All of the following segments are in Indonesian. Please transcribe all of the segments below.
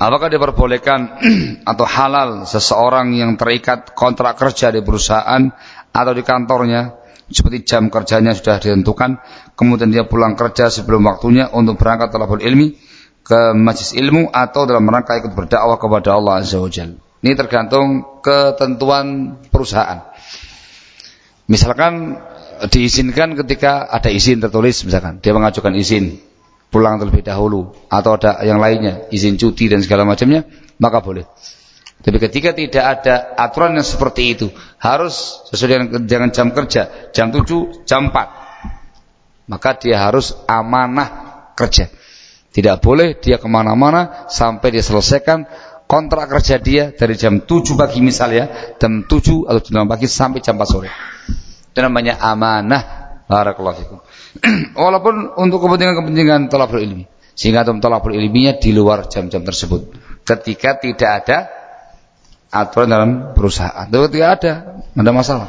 Apakah diperbolehkan atau halal seseorang yang terikat kontrak kerja di perusahaan atau di kantornya seperti jam kerjanya sudah ditentukan kemudian dia pulang kerja sebelum waktunya untuk berangkat talabul ilmi ke majlis ilmu atau dalam rangka ikut berdakwah kepada Allah Azza wa Jalla. Ini tergantung ketentuan perusahaan. Misalkan diizinkan ketika ada izin tertulis misalkan dia mengajukan izin pulang terlebih dahulu atau ada yang lainnya izin cuti dan segala macamnya maka boleh. Tapi ketika tidak ada aturan yang seperti itu harus sesuai dengan, jam kerja jam 7 jam 4 maka dia harus amanah kerja. Tidak boleh dia ke mana-mana sampai dia selesaikan kontrak kerja dia dari jam 7 pagi misalnya jam 7 atau jam 8 pagi sampai jam 4 sore. Itu namanya amanah. Barakallahu fikum Walaupun untuk kepentingan-kepentingan tolabul ilmi. Sehingga tolabul ilminya di luar jam-jam tersebut. Ketika tidak ada aturan dalam perusahaan. Itu tidak ada, ada masalah.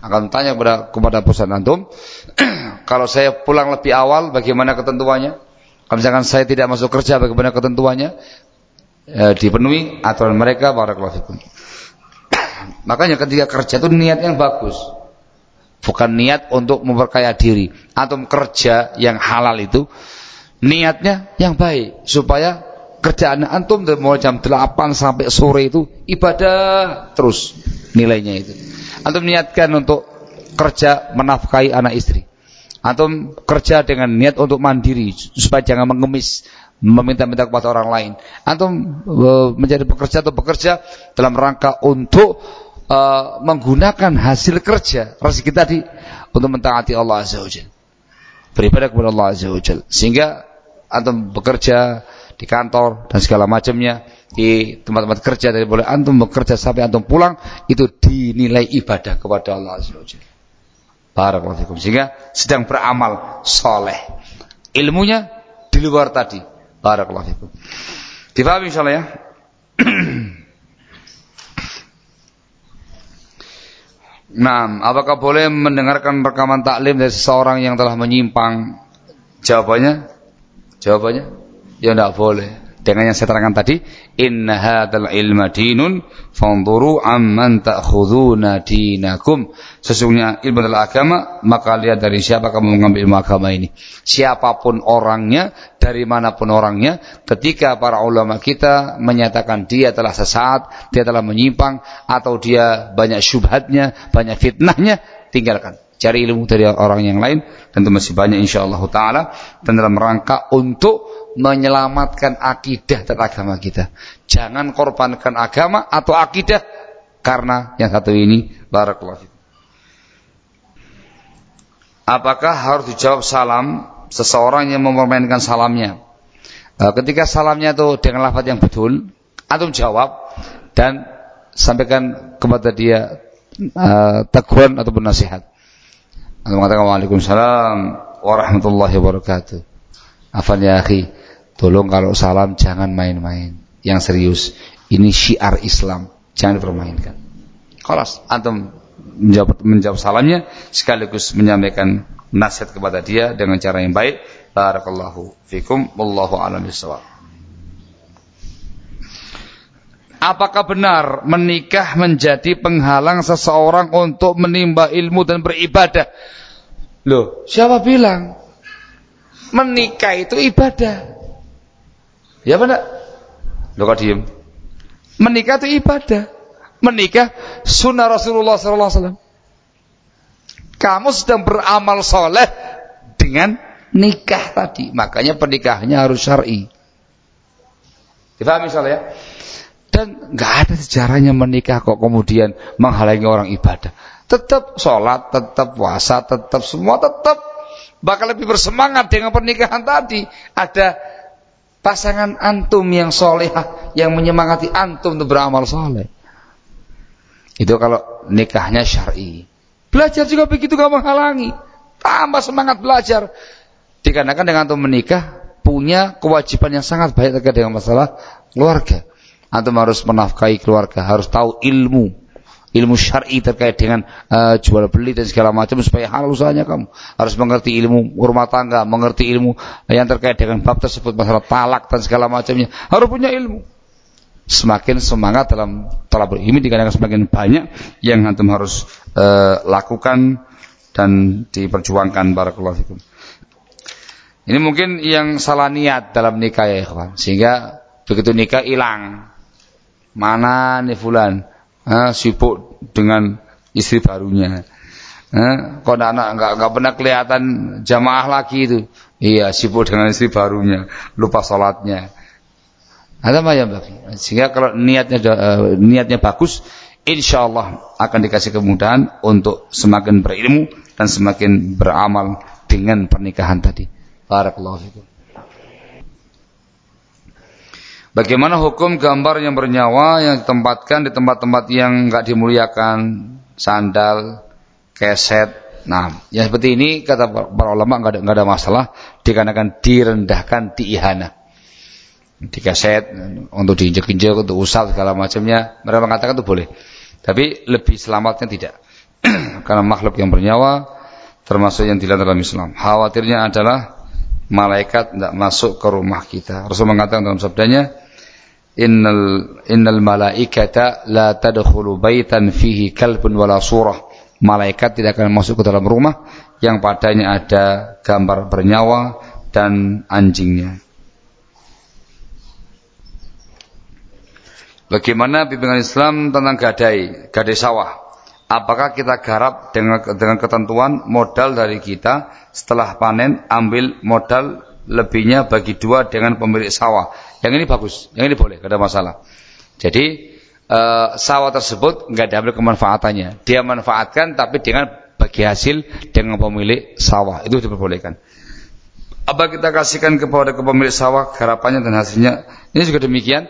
Akan tanya kepada kepada perusahaan antum, kalau saya pulang lebih awal, bagaimana ketentuannya? Kalau misalkan saya tidak masuk kerja, bagaimana ketentuannya? E, dipenuhi aturan mereka, barakallahu. Makanya ketika kerja itu niat yang bagus. Bukan niat untuk memperkaya diri. Atau kerja yang halal itu. Niatnya yang baik. Supaya kerjaan antum dari mulai jam 8 sampai sore itu ibadah terus nilainya itu. Antum niatkan untuk kerja menafkahi anak istri. Antum kerja dengan niat untuk mandiri supaya jangan mengemis meminta-minta kepada orang lain. Antum e, menjadi pekerja atau bekerja dalam rangka untuk uh, menggunakan hasil kerja rezeki tadi untuk mentaati Allah Azza wa Beribadah kepada Allah Azza wa Sehingga antum bekerja di kantor dan segala macamnya di tempat-tempat kerja dari boleh antum bekerja sampai antum pulang itu dinilai ibadah kepada Allah Azza wa Barakallahu Sehingga sedang beramal soleh. Ilmunya di luar tadi. Barakallahu fikum. Difahami insyaallah ya? Nah, apakah boleh mendengarkan rekaman taklim dari seseorang yang telah menyimpang? Jawabannya, jawabannya, ya tidak boleh dengan yang saya terangkan tadi inna hadzal ilma dinun fanzuru amman ta'khuduna dinakum. Sesungguhnya ilmu adalah agama maka lihat dari siapa kamu mengambil ilmu agama ini. Siapa pun orangnya dari mana pun orangnya ketika para ulama kita menyatakan dia telah sesat dia telah menyimpang atau dia banyak syubhatnya banyak fitnahnya tinggalkan cari ilmu dari orang yang lain tentu masih banyak insyaallah taala dan dalam rangka untuk menyelamatkan akidah dan agama kita. Jangan korbankan agama atau akidah karena yang satu ini barakallahu apakah harus dijawab salam? Seseorang yang mempermainkan salamnya. E, ketika salamnya itu dengan lafaz yang betul antum jawab dan sampaikan kepada dia uh, teguran ataupun nasihat Anda mengatakan Waalaikumsalam warahmatullahi wabarakatuh. Afan ya akhi, tolong kalau salam jangan main-main. Yang serius, ini syiar Islam, jangan dipermainkan. Kalau antum menjawab, menjawab salamnya sekaligus menyampaikan nasihat kepada dia dengan cara yang baik. Barakallahu fikum wallahu a'lam. Apakah benar menikah menjadi penghalang seseorang untuk menimba ilmu dan beribadah? Loh, siapa bilang? Menikah itu ibadah. Ya benar? Loh kok diem? Menikah itu ibadah. Menikah sunnah Rasulullah SAW. Kamu sedang beramal soleh dengan nikah tadi. Makanya pernikahannya harus syar'i. Difahami misalnya ya? Dan nggak ada sejarahnya menikah kok kemudian menghalangi orang ibadah. Tetap sholat, tetap puasa, tetap semua tetap. Bakal lebih bersemangat dengan pernikahan tadi. Ada pasangan antum yang solehah, yang menyemangati antum untuk beramal soleh. Itu kalau nikahnya syar'i. Belajar juga begitu gak menghalangi. Tambah semangat belajar. Dikarenakan dengan antum menikah, punya kewajiban yang sangat baik terkait dengan masalah keluarga. Antum harus menafkahi keluarga, harus tahu ilmu, ilmu syar'i terkait dengan uh, jual beli dan segala macam supaya halal usahanya kamu. Harus mengerti ilmu rumah tangga, mengerti ilmu yang terkait dengan bab tersebut masalah talak dan segala macamnya. Harus punya ilmu. semakin semangat dalam talabul ilmi dikarenakan semakin banyak yang antum harus uh, lakukan dan diperjuangkan barakallahu fikum. Ini mungkin yang salah niat dalam nikah ya ikhwan. Sehingga begitu nikah hilang. Mana nih fulan? Ha, sibuk dengan istri barunya. Ha, kok anak nggak nggak pernah kelihatan jamaah lagi itu. Iya, sibuk dengan istri barunya, lupa sholatnya. Ada ya Sehingga kalau niatnya uh, niatnya bagus, insya Allah akan dikasih kemudahan untuk semakin berilmu dan semakin beramal dengan pernikahan tadi. Barakallahu fikum. Bagaimana hukum gambar yang bernyawa yang ditempatkan di tempat-tempat yang enggak dimuliakan, sandal, keset. Nah, yang seperti ini kata para ulama enggak ada, enggak ada masalah. Dikarenakan direndahkan diihana. Di kaset untuk diinjek-injek untuk usal segala macamnya. Mereka mengatakan itu boleh. Tapi lebih selamatnya tidak. Karena makhluk yang bernyawa termasuk yang dilarang dalam Islam. Khawatirnya adalah malaikat tidak masuk ke rumah kita. Rasul mengatakan dalam sabdanya innal innal malaikata la tadkhulu baitan fihi kalbun wala surah. Malaikat tidak akan masuk ke dalam rumah yang padanya ada gambar bernyawa dan anjingnya. Bagaimana bimbingan Islam tentang gadai, gadai sawah? Apakah kita garap dengan dengan ketentuan modal dari kita setelah panen ambil modal lebihnya bagi dua dengan pemilik sawah. Yang ini bagus, yang ini boleh, tidak ada masalah. Jadi e, sawah tersebut nggak diambil kemanfaatannya, dia manfaatkan tapi dengan bagi hasil dengan pemilik sawah itu diperbolehkan. Apa kita kasihkan kepada pemilik sawah garapannya dan hasilnya? Ini juga demikian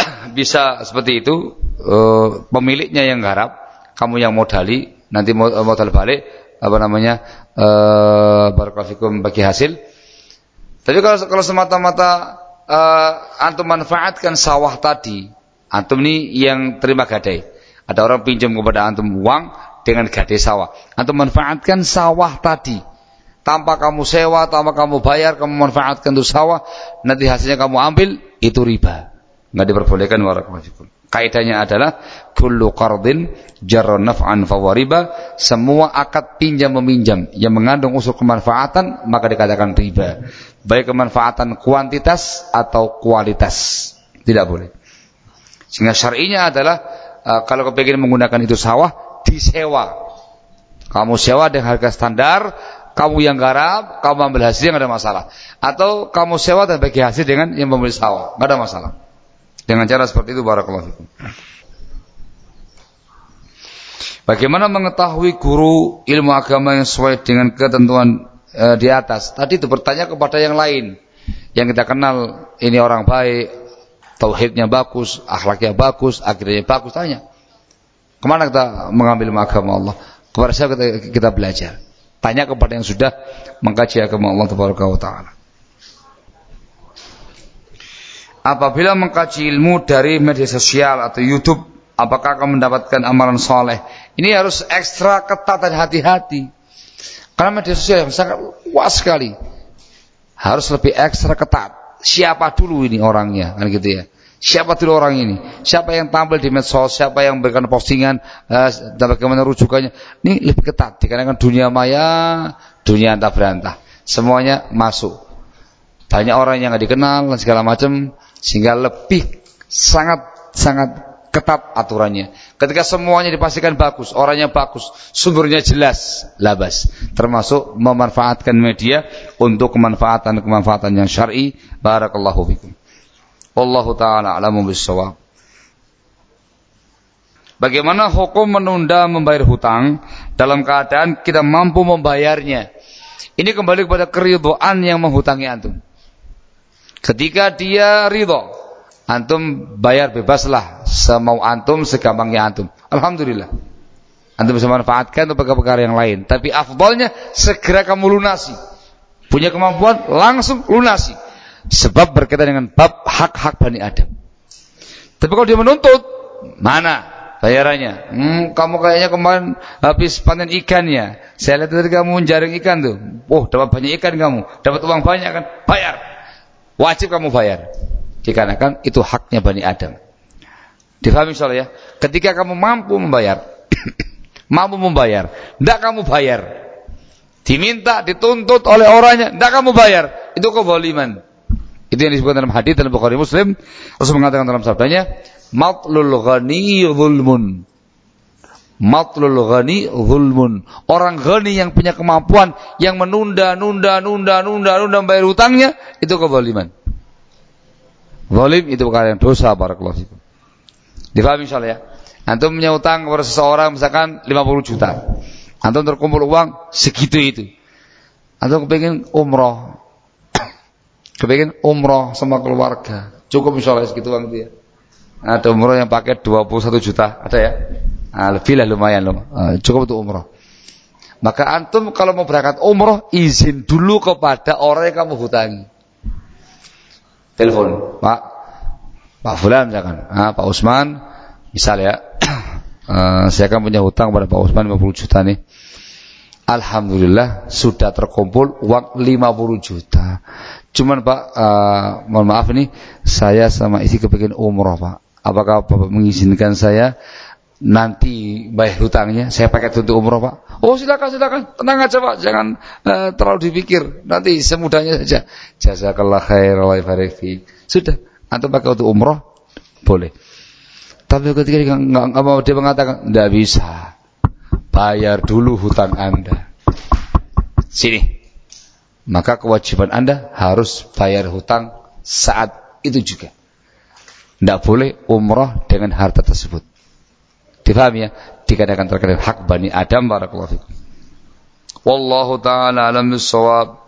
bisa seperti itu uh, pemiliknya yang garap kamu yang modali nanti modal balik apa namanya barakallahu bagi hasil. Tapi kalau kalau semata-mata uh, antum manfaatkan sawah tadi antum ini yang terima gadai. Ada orang pinjam kepada antum uang dengan gadai sawah. Antum manfaatkan sawah tadi. Tanpa kamu sewa, tanpa kamu bayar, kamu manfaatkan untuk sawah, nanti hasilnya kamu ambil, itu riba. Nggak diperbolehkan warahmatullahi Kaidahnya adalah kullu qardin jarra naf'an fawariba, semua akad pinjam meminjam yang mengandung unsur kemanfaatan maka dikatakan riba. Baik kemanfaatan kuantitas atau kualitas. Tidak boleh. Sehingga syar'inya adalah uh, kalau kepingin menggunakan itu sawah disewa. Kamu sewa dengan harga standar, kamu yang garap, kamu ambil hasil yang ada masalah. Atau kamu sewa dan bagi hasil dengan yang membeli sawah, nggak ada masalah. Dengan cara seperti itu barakallahu fikum. Bagaimana mengetahui guru ilmu agama yang sesuai dengan ketentuan e, di atas? Tadi itu bertanya kepada yang lain. Yang kita kenal ini orang baik, tauhidnya bagus, akhlaknya bagus, akhirnya bagus, tanya. Ke mana kita mengambil ilmu agama Allah? Kepada saya kita, kita belajar. Tanya kepada yang sudah mengkaji agama Allah Taala. Apabila mengkaji ilmu dari media sosial atau YouTube, apakah akan mendapatkan amalan soleh? Ini harus ekstra ketat dan hati-hati. Karena media sosial yang sangat luas sekali. Harus lebih ekstra ketat. Siapa dulu ini orangnya, kan gitu ya. Siapa dulu orang ini? Siapa yang tampil di medsos? Siapa yang memberikan postingan? Uh, dan bagaimana rujukannya? Ini lebih ketat. Dikarenakan dunia maya, dunia antah berantah. Semuanya masuk. Banyak orang yang nggak dikenal dan segala macam sehingga lebih sangat sangat ketat aturannya. Ketika semuanya dipastikan bagus, orangnya bagus, sumbernya jelas, labas. Termasuk memanfaatkan media untuk kemanfaatan-kemanfaatan yang syar'i. Barakallahu fikum. Wallahu taala alamu bissawab. Bagaimana hukum menunda membayar hutang dalam keadaan kita mampu membayarnya? Ini kembali kepada keridhaan yang menghutangi antum. Ketika dia ridho, antum bayar bebaslah semau antum, segampangnya antum. Alhamdulillah. Antum bisa manfaatkan untuk perkara-perkara yang lain. Tapi afdolnya segera kamu lunasi. Punya kemampuan langsung lunasi. Sebab berkaitan dengan bab hak-hak Bani Adam. Tapi kalau dia menuntut, mana bayarannya? Hmm, kamu kayaknya kemarin habis panen ikannya. Saya lihat tadi kamu menjaring ikan tuh. Oh, dapat banyak ikan kamu. Dapat uang banyak kan? Bayar. Wajib kamu bayar. Dikarenakan itu haknya Bani Adam. Difahami soalnya ya? Ketika kamu mampu membayar, mampu membayar, tidak kamu bayar. Diminta, dituntut oleh orangnya, tidak kamu bayar. Itu kezaliman. Itu yang disebutkan dalam hadis dalam Bukhari Muslim. Rasul mengatakan dalam sabdanya, "Matlul ghani zulmun." Matlul ghani zulmun. Orang ghani yang punya kemampuan yang menunda, nunda, nunda, nunda, nunda membayar hutangnya itu kezaliman. Zalim itu perkara yang dosa barakallahu fikum. Difahami insyaallah ya. Antum punya hutang kepada seseorang misalkan 50 juta. Antum terkumpul uang segitu itu. Antum kepingin umroh. kepingin umroh sama keluarga. Cukup insyaallah segitu uang dia. Ada umroh yang pakai 21 juta, ada ya? Nah, lebih lah lumayan loh. Nah, cukup untuk umroh. Maka antum kalau mau berangkat umroh izin dulu kepada orang yang kamu hutangi. Telepon, Pak, Pak Fulan misalkan, ah, Pak Usman, misal ya, uh, saya akan punya hutang pada Pak Usman 50 juta nih. Alhamdulillah sudah terkumpul uang 50 juta. Cuman Pak, uh, mohon maaf nih, saya sama isi kepingin umroh Pak. Apakah Bapak mengizinkan saya nanti bayar hutangnya. Saya pakai untuk umroh pak. Oh silakan silakan. Tenang aja pak. Jangan uh, terlalu dipikir. Nanti semudahnya saja. Jazakallah khair wa sudah. Antum pakai untuk umroh? Boleh. Tapi ketika nggak mau dia mengatakan tidak bisa. Bayar dulu hutang anda. Sini. Maka kewajiban anda harus bayar hutang saat itu juga. Tidak boleh umroh dengan harta tersebut Difahami ya? Dikatakan terkait hak Bani Adam barakallahu fikum. Wallahu taala alam bisawab.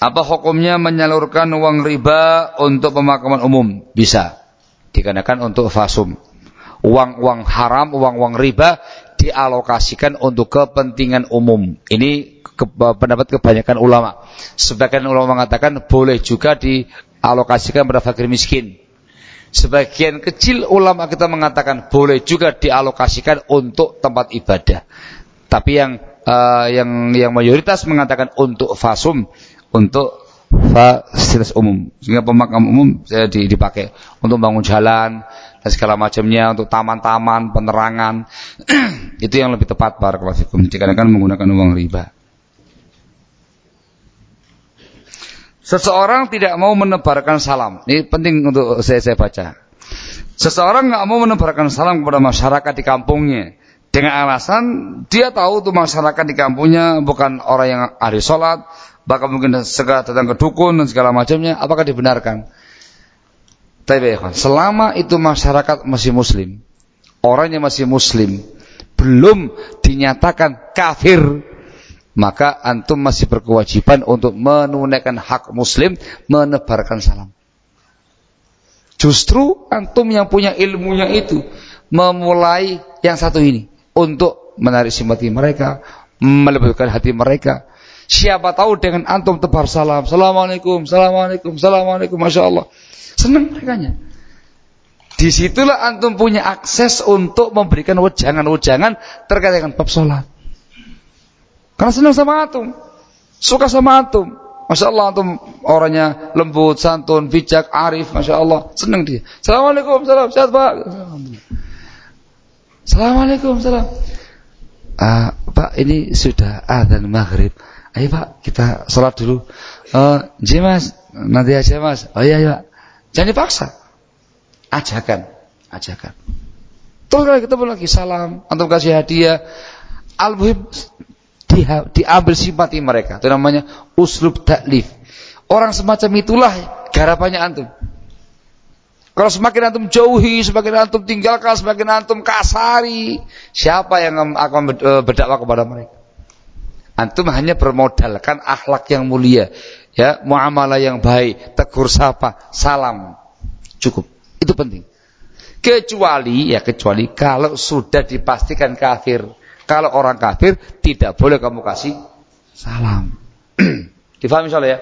Apa hukumnya menyalurkan uang riba untuk pemakaman umum? Bisa. Dikarenakan untuk fasum. Uang-uang haram, uang-uang riba dialokasikan untuk kepentingan umum. Ini ke, pendapat kebanyakan ulama. Sebagian ulama mengatakan boleh juga dialokasikan pada fakir miskin. Sebagian kecil ulama kita mengatakan boleh juga dialokasikan untuk tempat ibadah. Tapi yang uh, yang yang mayoritas mengatakan untuk fasum, untuk fasilitas umum. Sehingga pemakam umum saya dipakai untuk bangun jalan dan segala macamnya, untuk taman-taman, penerangan. Itu yang lebih tepat para. Jika kan menggunakan uang riba. Seseorang tidak mau menebarkan salam. Ini penting untuk saya, saya baca. Seseorang nggak mau menebarkan salam kepada masyarakat di kampungnya dengan alasan dia tahu tuh masyarakat di kampungnya bukan orang yang ahli sholat, bahkan mungkin segera datang ke dukun dan segala macamnya. Apakah dibenarkan? Tapi selama itu masyarakat masih muslim, orangnya masih muslim, belum dinyatakan kafir maka antum masih berkewajiban untuk menunaikan hak muslim menebarkan salam. Justru antum yang punya ilmunya itu memulai yang satu ini untuk menarik simpati mereka, melebihkan hati mereka. Siapa tahu dengan antum tebar salam, assalamualaikum, assalamualaikum, assalamualaikum, masya Allah, senang mereka nya. Di situlah antum punya akses untuk memberikan wejangan-wejangan terkait dengan bab. Karena senang sama antum. Suka sama antum. Masya Allah antum orangnya lembut, santun, bijak, arif. Masya Allah. Senang dia. Assalamualaikum. Salam. Sehat Pak. Assalamualaikum. Salam. Uh, Pak ini sudah adzan maghrib. Ayo Pak kita sholat dulu. Uh, mas. Nanti aja mas. Oh iya iya. Jangan dipaksa. Ajakan. Ajakan. Terus kita ketemu lagi salam. Antum kasih hadiah. Al-Muhim di, diambil simpati mereka. Itu namanya uslub taklif. Orang semacam itulah garapannya antum. Kalau semakin antum jauhi, semakin antum tinggalkan, semakin antum kasari, siapa yang akan e, berdakwah kepada mereka? Antum hanya bermodalkan akhlak yang mulia, ya, muamalah yang baik, tegur sapa, salam. Cukup. Itu penting. Kecuali ya kecuali kalau sudah dipastikan kafir. Kalau orang kafir tidak boleh kamu kasih salam. Difahami soalnya ya?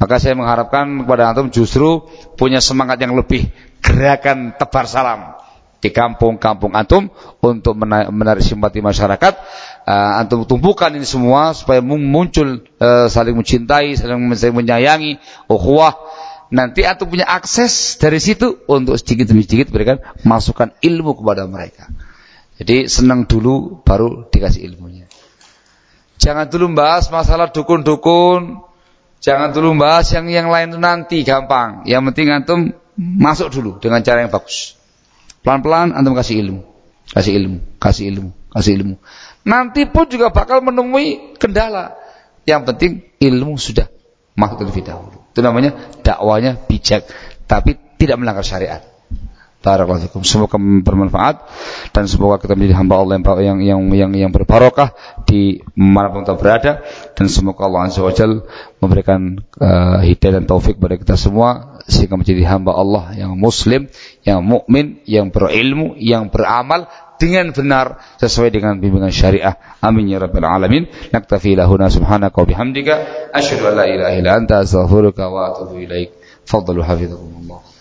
Maka saya mengharapkan kepada antum justru punya semangat yang lebih gerakan tebar salam di kampung-kampung antum untuk menarik simpati masyarakat. Uh, antum tumbuhkan ini semua supaya muncul uh, saling mencintai, saling, saling menyayangi, ukhuwah nanti antum punya akses dari situ untuk sedikit demi sedikit berikan masukan ilmu kepada mereka. Jadi senang dulu baru dikasih ilmunya. Jangan dulu bahas masalah dukun-dukun, jangan dulu bahas yang yang lain itu nanti gampang. Yang penting antum masuk dulu dengan cara yang bagus. Pelan-pelan antum kasih ilmu, kasih ilmu, kasih ilmu, kasih ilmu. Nanti pun juga bakal menemui kendala. Yang penting ilmu sudah masuk terlebih dahulu. Itu namanya dakwanya bijak, tapi tidak melanggar syariat. Barakallahu. Semoga bermanfaat dan semoga kita menjadi hamba Allah yang yang yang yang berbarokah di mana pun kita berada dan semoga Allah Azza wa Jal memberikan uh, hidayah dan taufik kepada kita semua sehingga menjadi hamba Allah yang muslim, yang mukmin, yang berilmu, yang beramal dengan benar sesuai dengan bimbingan syariah. Amin ya rabbal alamin. Naktafi lahuna subhanaka wa bihamdika asyhadu an la ilaha illa anta astaghfiruka wa atubu ilaik. Fadlu hafizakum.